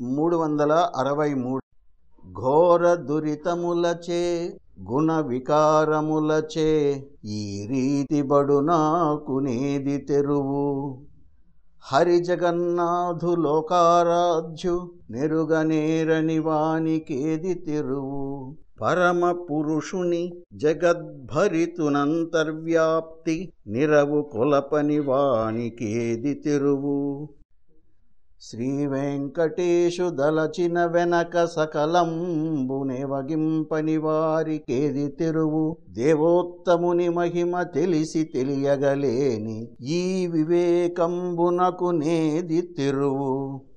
మూడు వందల అరవై మూడు. ఘోర దురితములచే గుణ వికారములచే ఈ రీతి బడు నాకునేది తెరువు. హరి జగన్నాథు లోకారాధ్యు నెరుగనేరని వానికేది తెరువు. పరమ పురుషుని జగద్భరితునంతర్వ్యాప్తి నిరవు కొలపని వానికేది తెరువు. శ్రీవెంకటేశు దలచిన వెనక సకలంబునెవగింపని వారికేది తెరువు. దేవోత్తముని మహిమ తెలిసి తెలియగలేని ఈ వివేకంబునకు నేది తెరువు.